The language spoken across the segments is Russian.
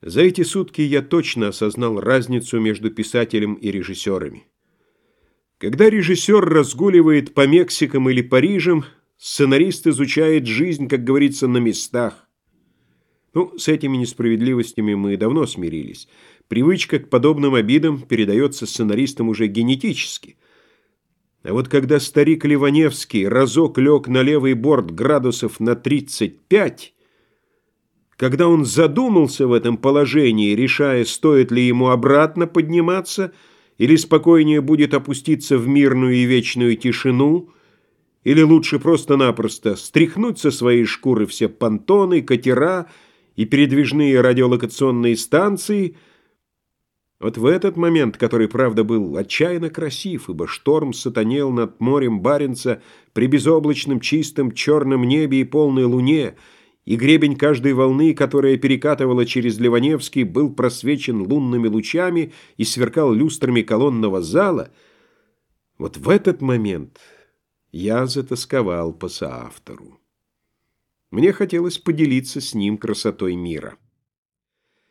За эти сутки я точно осознал разницу между писателем и режиссерами. Когда режиссер разгуливает по Мексикам или Парижам, сценарист изучает жизнь, как говорится, на местах. Ну, с этими несправедливостями мы давно смирились. Привычка к подобным обидам передается сценаристам уже генетически. А вот когда старик Ливаневский разок лег на левый борт градусов на 35, когда он задумался в этом положении, решая, стоит ли ему обратно подниматься, или спокойнее будет опуститься в мирную и вечную тишину, или лучше просто-напросто стряхнуть со своей шкуры все понтоны, катера и передвижные радиолокационные станции, вот в этот момент, который, правда, был отчаянно красив, ибо шторм сатанел над морем Баренца при безоблачном чистом черном небе и полной луне — и гребень каждой волны, которая перекатывала через Ливаневский, был просвечен лунными лучами и сверкал люстрами колонного зала, вот в этот момент я затасковал по соавтору. Мне хотелось поделиться с ним красотой мира.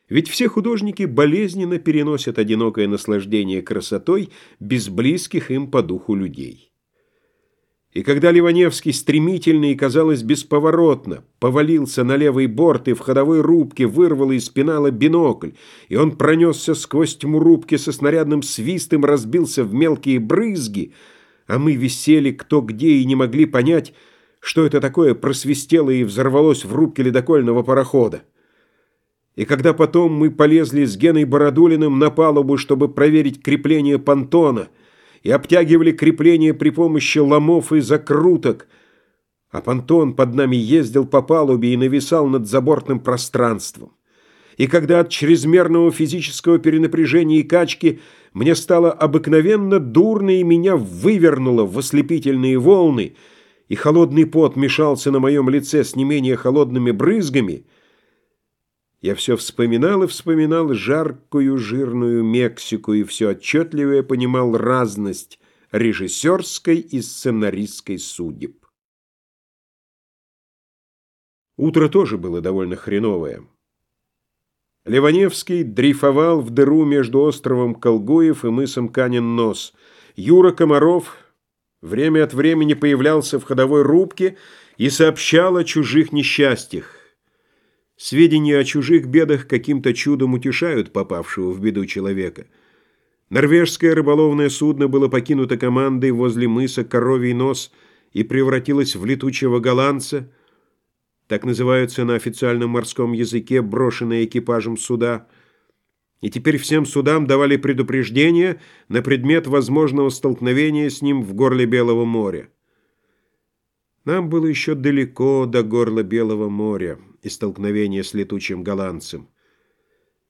Ведь все художники болезненно переносят одинокое наслаждение красотой без близких им по духу людей. И когда Ливаневский стремительно и, казалось, бесповоротно повалился на левый борт и в ходовой рубке вырвало из пенала бинокль, и он пронесся сквозь тьму рубки со снарядным свистом, разбился в мелкие брызги, а мы висели кто где и не могли понять, что это такое просвистело и взорвалось в рубке ледокольного парохода. И когда потом мы полезли с Геной Бородулиным на палубу, чтобы проверить крепление понтона — и обтягивали крепление при помощи ломов и закруток, а понтон под нами ездил по палубе и нависал над забортным пространством. И когда от чрезмерного физического перенапряжения и качки мне стало обыкновенно дурно и меня вывернуло в ослепительные волны, и холодный пот мешался на моем лице с не менее холодными брызгами — я все вспоминал и вспоминал жаркую жирную Мексику и все отчетливее понимал разность режиссерской и сценаристской судеб. Утро тоже было довольно хреновое. Ливаневский дрейфовал в дыру между островом Колгуев и мысом Канин-Нос. Юра Комаров время от времени появлялся в ходовой рубке и сообщал о чужих несчастьях. Сведения о чужих бедах каким-то чудом утешают попавшего в беду человека. Норвежское рыболовное судно было покинуто командой возле мыса Коровий нос и превратилось в летучего голландца, так называются на официальном морском языке брошенные экипажем суда, и теперь всем судам давали предупреждение на предмет возможного столкновения с ним в горле Белого моря. Нам было еще далеко до горла Белого моря и столкновения с летучим голландцем.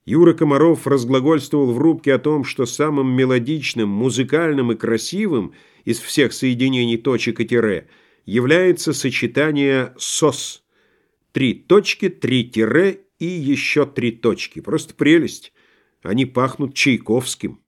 Юра Комаров разглагольствовал в рубке о том, что самым мелодичным, музыкальным и красивым из всех соединений точек и тире является сочетание «сос». Три точки, три тире и еще три точки. Просто прелесть. Они пахнут Чайковским.